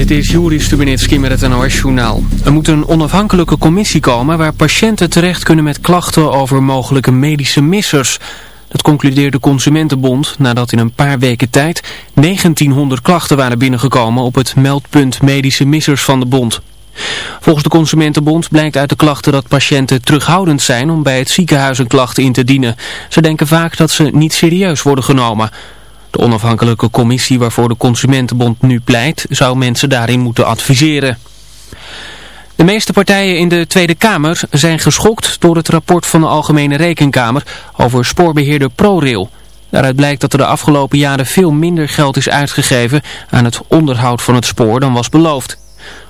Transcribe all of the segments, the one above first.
Dit is Juri Stubenitski met het NOS-journaal. Er moet een onafhankelijke commissie komen waar patiënten terecht kunnen met klachten over mogelijke medische missers. Dat concludeerde de Consumentenbond nadat in een paar weken tijd 1900 klachten waren binnengekomen op het meldpunt medische missers van de bond. Volgens de Consumentenbond blijkt uit de klachten dat patiënten terughoudend zijn om bij het ziekenhuis een klacht in te dienen. Ze denken vaak dat ze niet serieus worden genomen. De onafhankelijke commissie waarvoor de Consumentenbond nu pleit, zou mensen daarin moeten adviseren. De meeste partijen in de Tweede Kamer zijn geschokt door het rapport van de Algemene Rekenkamer over spoorbeheerder ProRail. Daaruit blijkt dat er de afgelopen jaren veel minder geld is uitgegeven aan het onderhoud van het spoor dan was beloofd.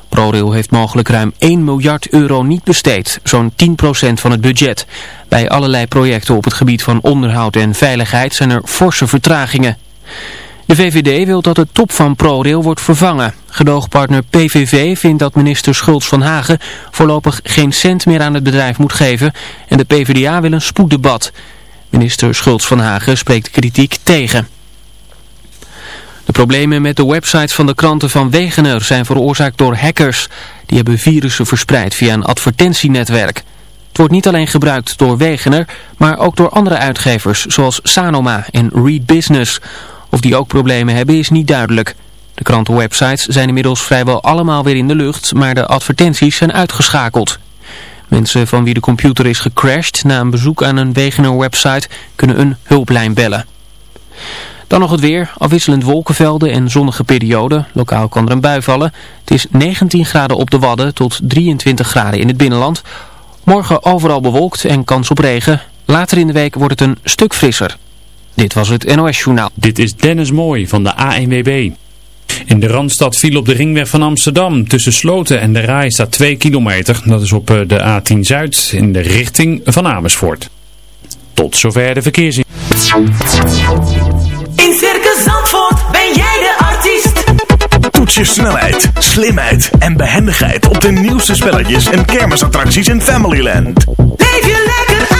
ProRail heeft mogelijk ruim 1 miljard euro niet besteed, zo'n 10% van het budget. Bij allerlei projecten op het gebied van onderhoud en veiligheid zijn er forse vertragingen. De VVD wil dat de top van ProRail wordt vervangen. Gedoogpartner PVV vindt dat minister Schultz van Hagen voorlopig geen cent meer aan het bedrijf moet geven en de PvdA wil een spoeddebat. Minister Schultz van Hagen spreekt kritiek tegen. De problemen met de websites van de kranten van Wegener zijn veroorzaakt door hackers. Die hebben virussen verspreid via een advertentienetwerk. Het wordt niet alleen gebruikt door Wegener, maar ook door andere uitgevers zoals Sanoma en Read Business. Of die ook problemen hebben is niet duidelijk. De krantenwebsites zijn inmiddels vrijwel allemaal weer in de lucht, maar de advertenties zijn uitgeschakeld. Mensen van wie de computer is gecrashed na een bezoek aan een Wegener website kunnen een hulplijn bellen. Dan nog het weer, afwisselend wolkenvelden en zonnige perioden. Lokaal kan er een bui vallen. Het is 19 graden op de Wadden tot 23 graden in het binnenland. Morgen overal bewolkt en kans op regen. Later in de week wordt het een stuk frisser. Dit was het NOS Journaal. Dit is Dennis Mooi van de ANWB. In de Randstad viel op de ringweg van Amsterdam. Tussen Sloten en de Rai staat 2 kilometer. Dat is op eh, de A10 Zuid in de richting van Amersfoort. Tot zover de verkeersin. In Circus Zandvoort ben jij de artiest. Toets je snelheid, slimheid en behendigheid op de nieuwste spelletjes en kermisattracties in Familyland. Leef je lekker uit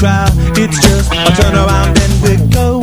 Is on trial. It's just a turn around and we go.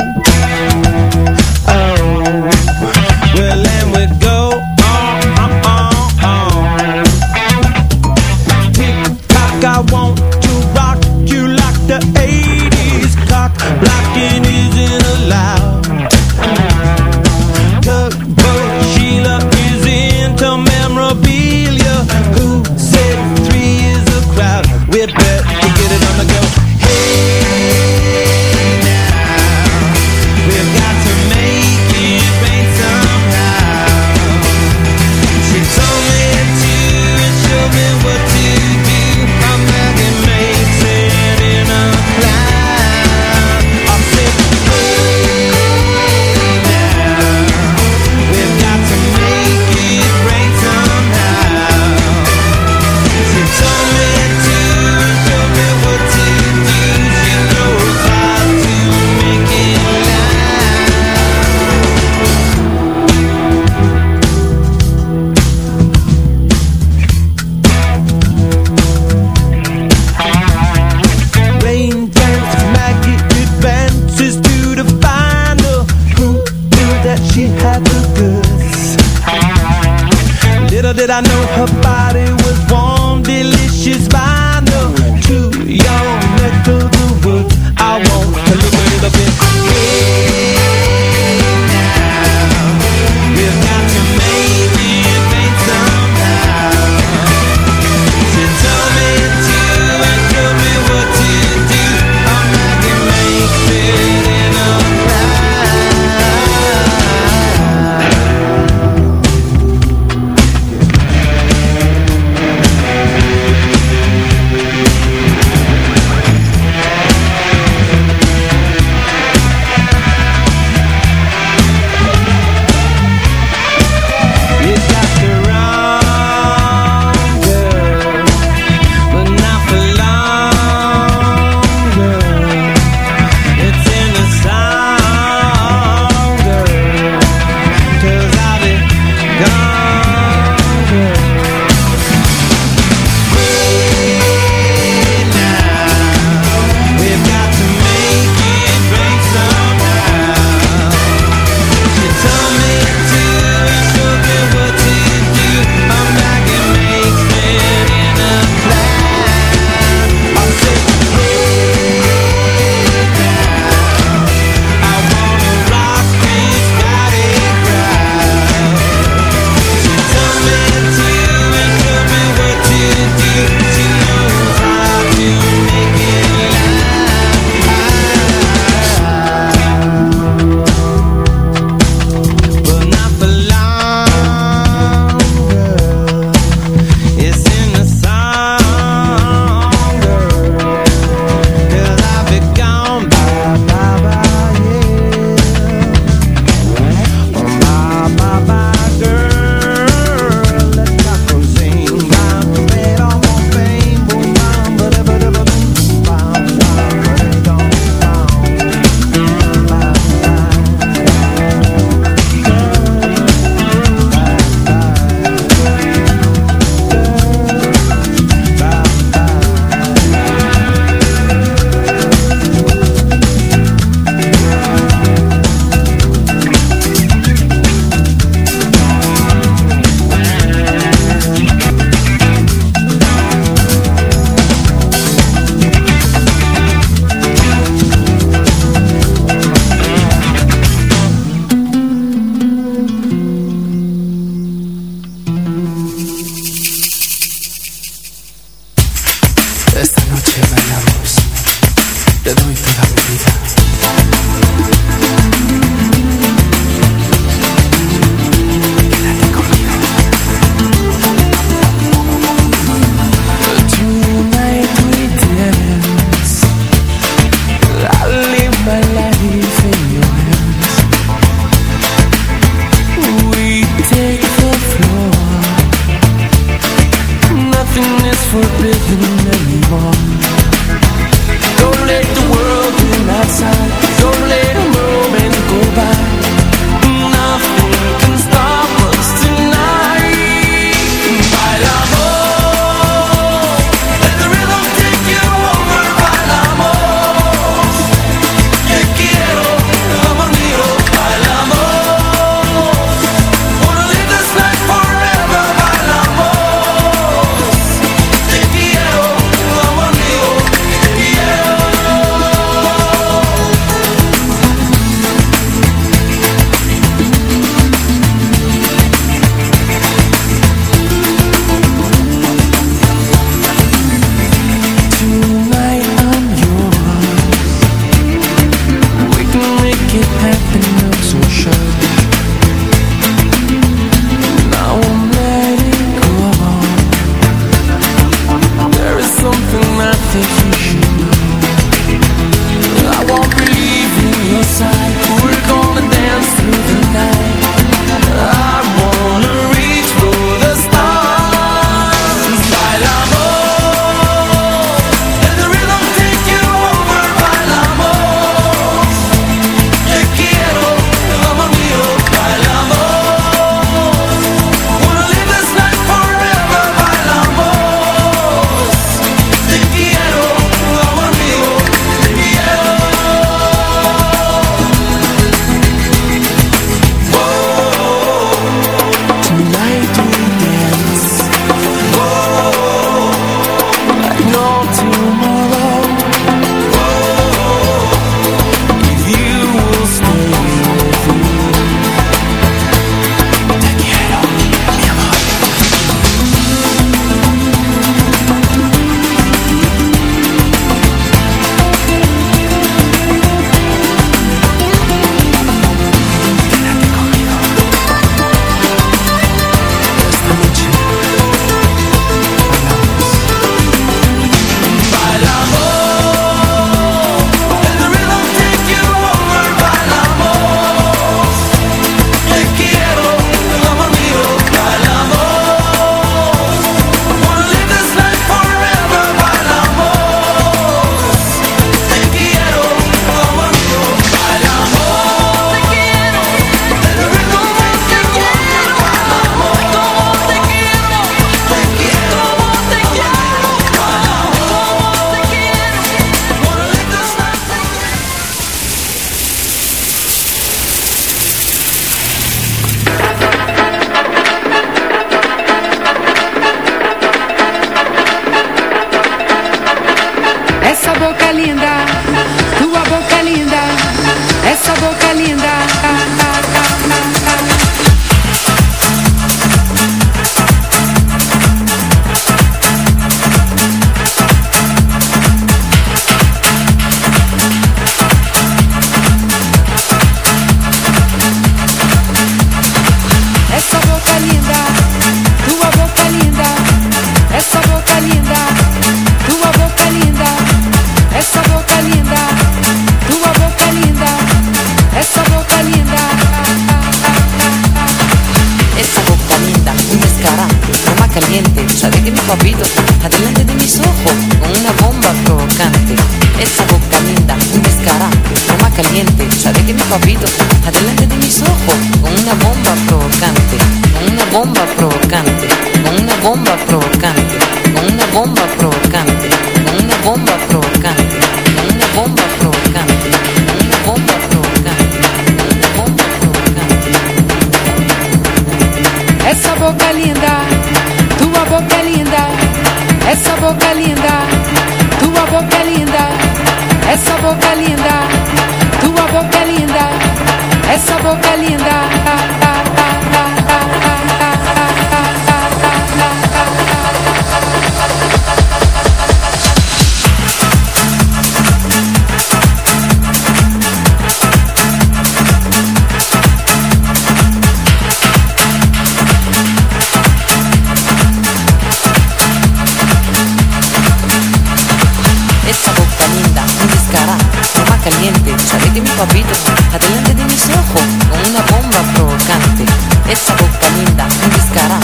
papitos adelante de mis ojos con una bomba provocante. Esa boca linda, un descarada,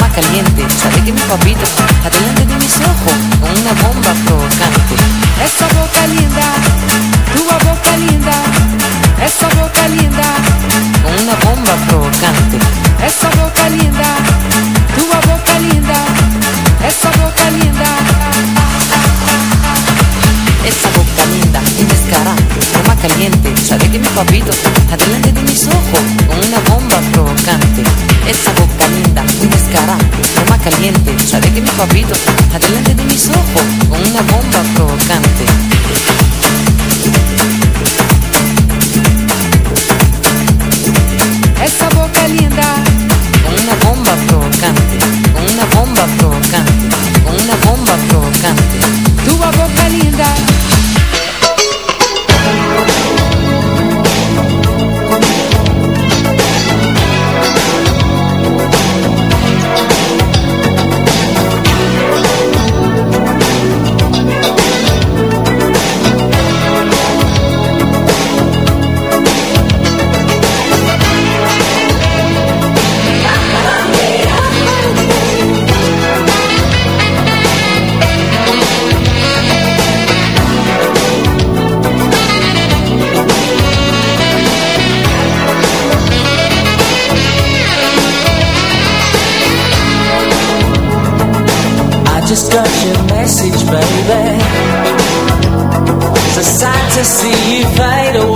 más caliente, sabe que mis papitos sua vida. to see you fight. away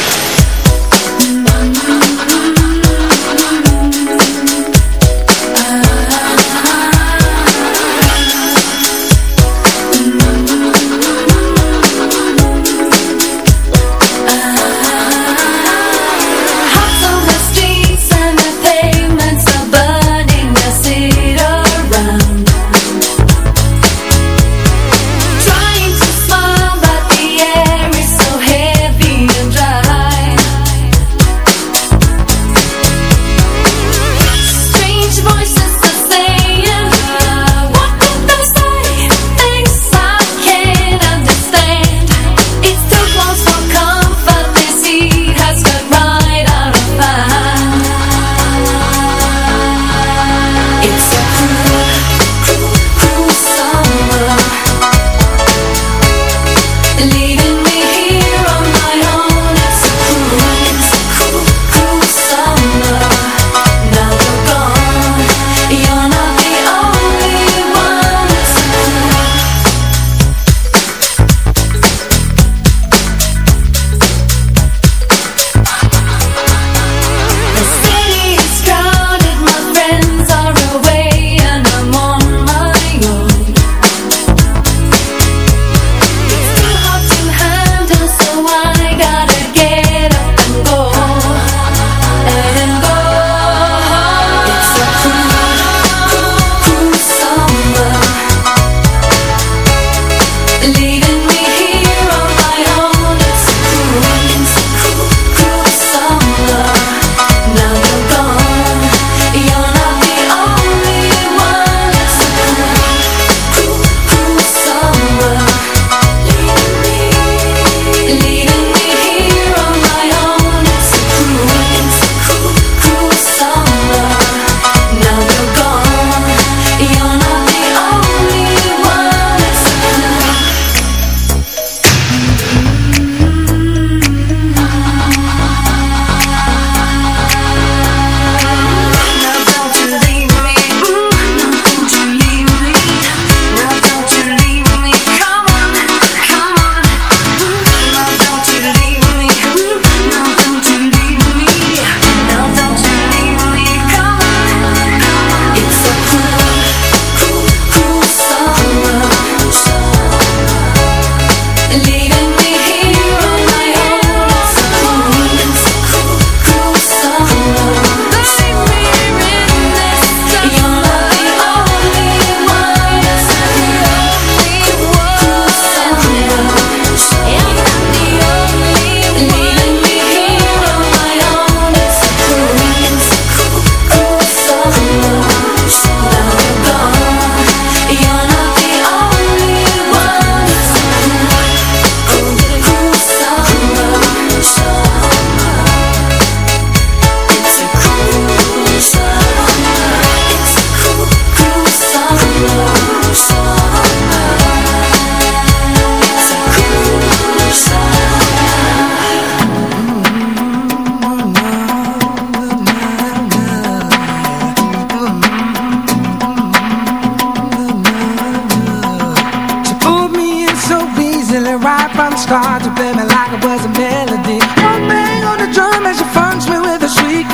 Was a melody. One on the drum she me with a.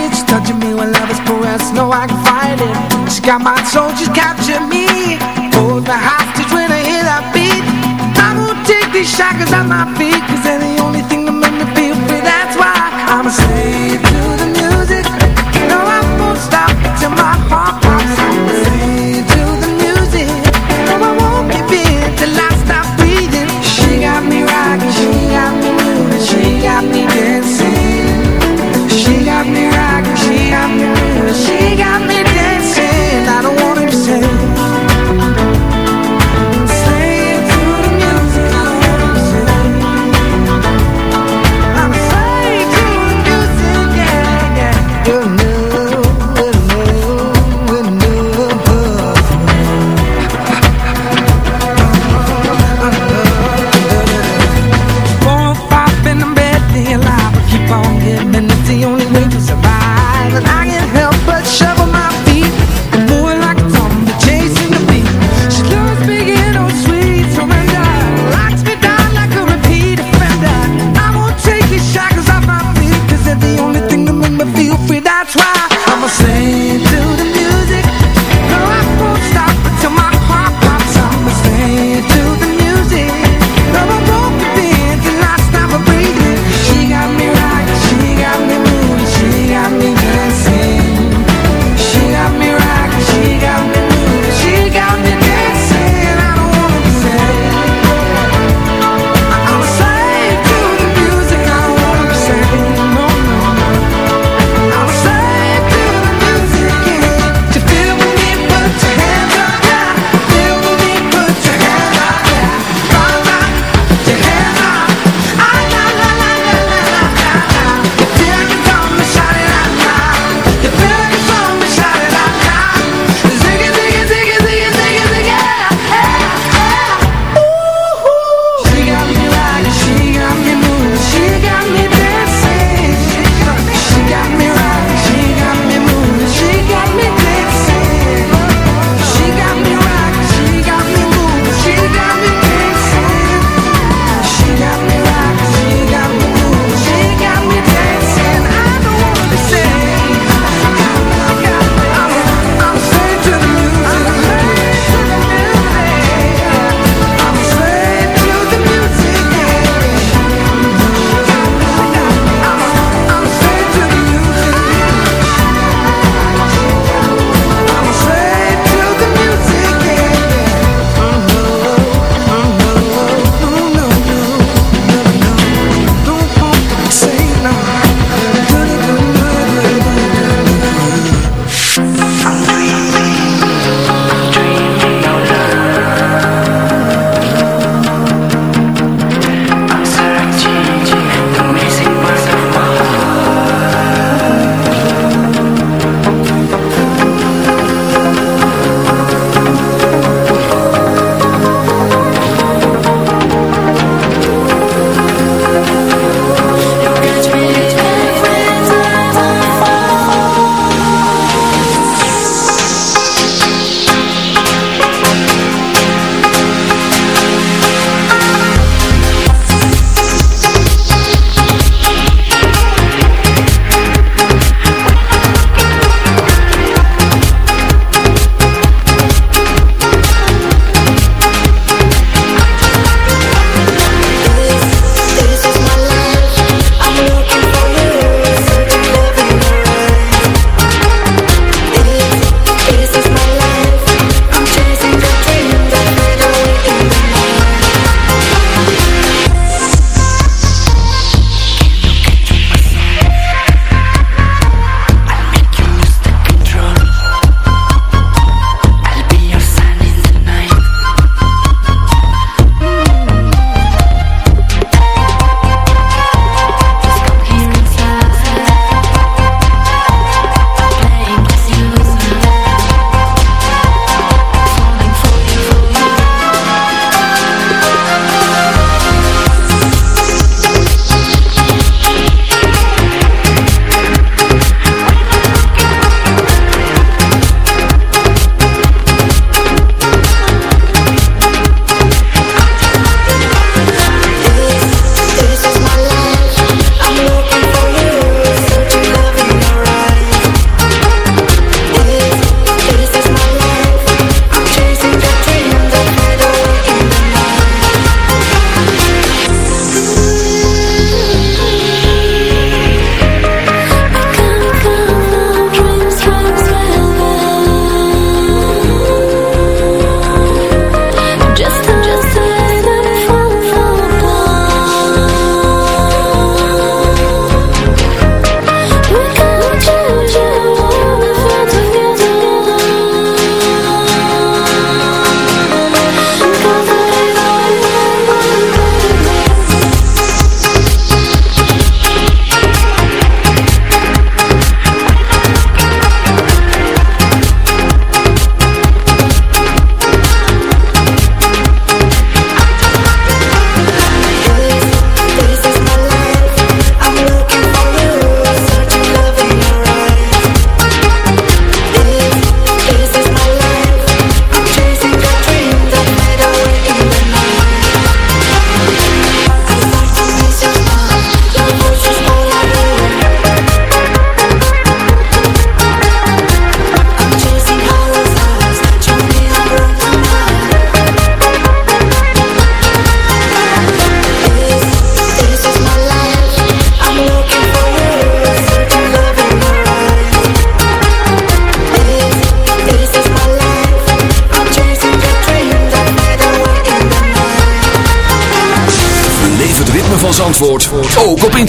It's touching me when love is. No, I can fight it. She got my soul, me. Hold me hostage when I hear that beat. I won't take these shackles off my feet,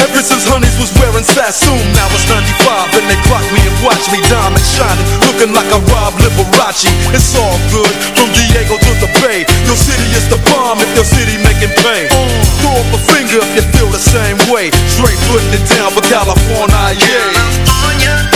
Ever since Honeys was wearing Sassoon, now it's 95 and they clock me and watch me diamond shining, looking like a Rob Liberace. It's all good from Diego to the Bay. Your city is the bomb if your city making pain. Throw up a finger if you feel the same way. Straight putting it down for California, yeah. West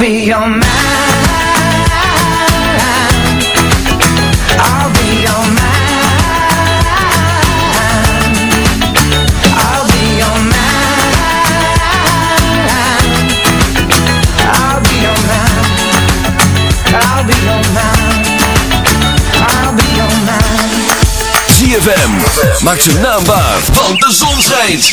be your man. ZFM. Maak ze naambaar, want de zon schijnt.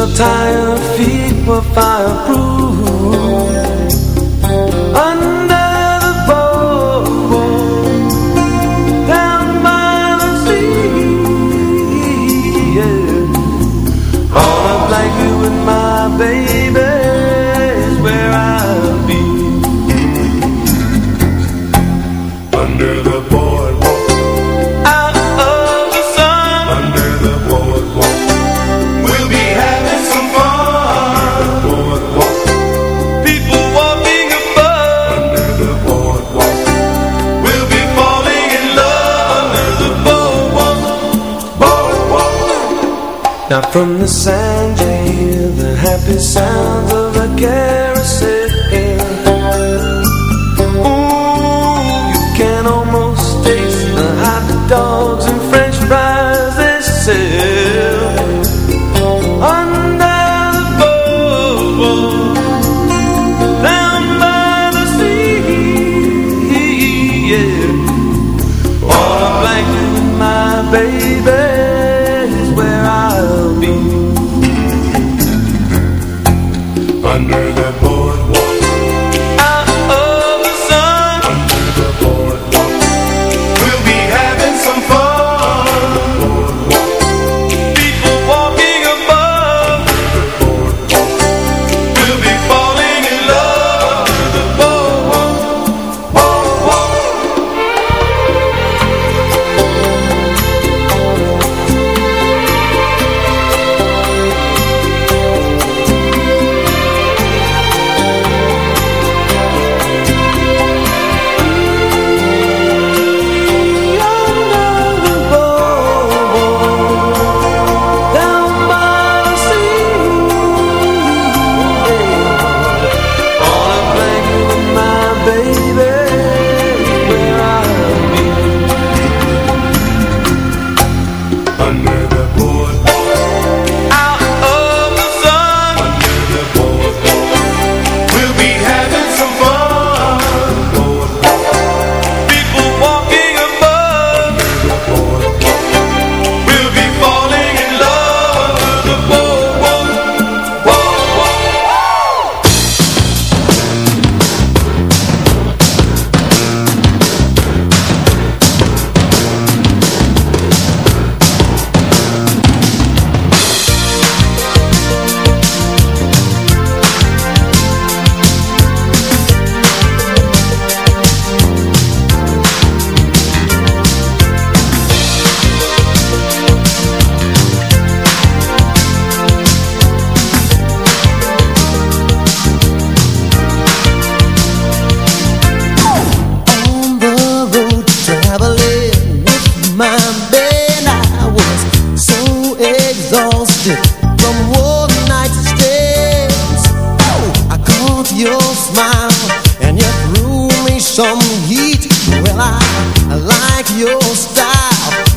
your tired feet were fireproof. From the sand, you hear the happy sound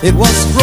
It was